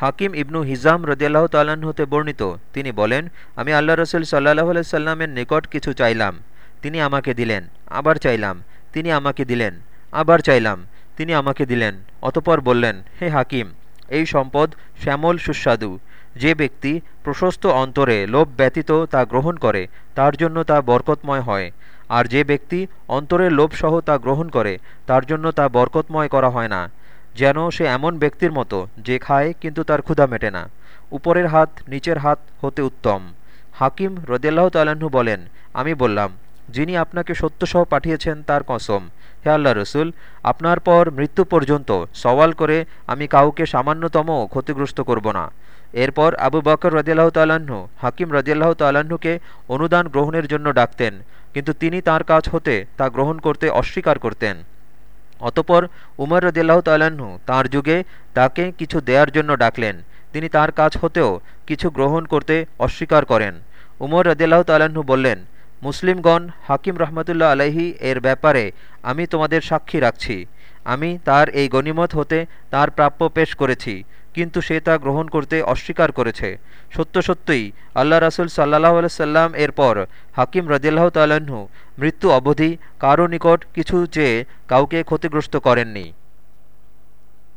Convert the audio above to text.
হাকিম ইবনু হিজাম রদিয়াল্লাহ তাল্লাহ্ন হতে বর্ণিত। তিনি বলেন, আমি আল্লাহ রসুল সাল্লাহ সাল্লামের নিকট কিছু চাইলাম। তিনি আমাকে দিলেন, আবার চাইলাম। তিনি আমাকে দিলেন, আবার চাইলাম। তিনি আমাকে দিলেন। অতপর বললেন, হে হাকিম, এই সম্পদ শ্যামল সুস্বাদু। যে ব্যক্তি প্রশস্ত অন্তরে লোভ ব্যতীত তা গ্রহণ করে, তার জন্য তা বরকতময় হয়। আর যে ব্যক্তি অন্তরের লোভসহ তা গ্রহণ করে, তার জন্য তা বরকতময় করা হয় না। যেন সে এমন ব্যক্তির মতো যে খায় কিন্তু তার ক্ষুধা মেটে না। উপরের হাত নিচের হাত হতে উত্তম। হাকিম রদিয়াল্লাহ তাল্লাহ্ন বলেন, আমি বললাম, যিনি আপনাকে সত্যসহ পাঠিয়েছেন তার কসম। হে আল্লাহ রসুল, আপনার পর মৃত্যু পর্যন্ত সওয়াল করে আমি কাউকে সামান্যতম ক্ষতিগ্রস্ত করব না। এরপর আবু বকর রদিয়াল্লাহ তাল্লাহ্ন হাকিম রদিয়াল্লাহ তাল্লাহ্নকে অনুদান গ্রহণের জন্য ডাকতেন, কিন্তু তিনি তার কাজ হতে তা গ্রহণ করতে অস্বীকার করতেন। অতপর উমর রদিল্লাহ তাল্লাহ্ন তাঁর যুগে তাকে কিছু দেয়ার জন্য ডাকলেন। তিনি তার কাজ হতেও কিছু গ্রহণ করতে অস্বীকার করেন। উমর রদিল্লাহ তাল্লাহ্ন বললেন, মুসলিমগণ, হাকিম রহমতুল্লাহ আলহি এর ব্যাপারে আমি তোমাদের সাক্ষী রাখছি। আমি তার এই গণিমত হতে তার প্রাপ্য পেশ করেছি। কিন্তু সে তা গ্রহণ করতে অস্বীকার করেছে। সত্য সত্যই, আল্লাহ রাসুল সাল্লাহ সাল্লাম এরপর হাকিম রদিল্লাহ তাল্লাহ্ন মৃত্যু অবধি কারও নিকট কিছু চেয়ে কাউকে ক্ষতিগ্রস্ত করেননি।